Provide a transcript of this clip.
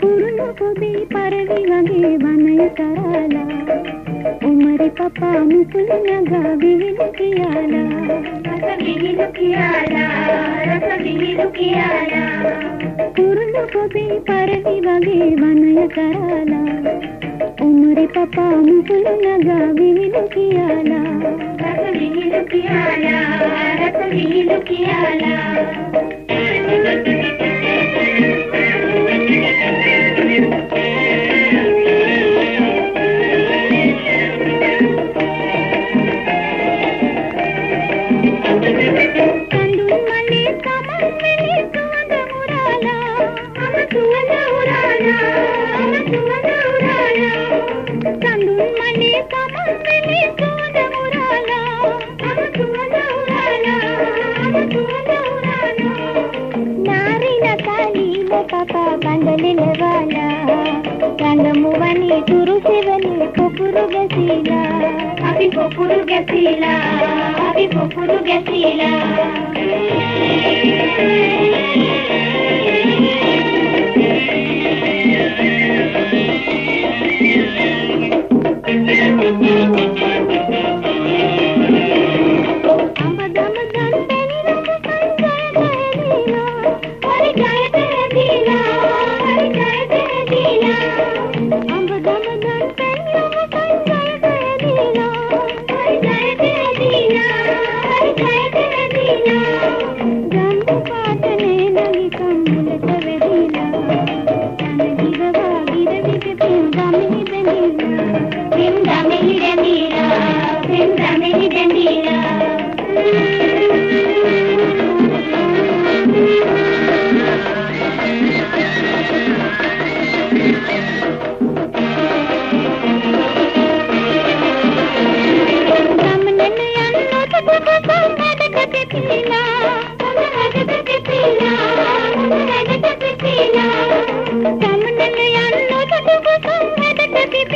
ಕುರುಮಗುದಿ ಪರವಿನಗೆ ವನಯ ಕರಾಲ ಉಮರಿ ಪಪ್ಪ ಮುಕುಲಿನ ಗಾವಿನ ಕಿಯಾಲ ಕುರುಮಗುದಿ ಪರವಿನಗೆ ವನಯ ಕರಾಲ ಉಮರಿ ಪಪ್ಪ ಮುಕುಲಿನ ಗಾವಿನ ಕಿಯಾಲ కండమువని కురుసివని పొపురు గసీలా అవి పొపురు గసీలా tabiko kulugya sila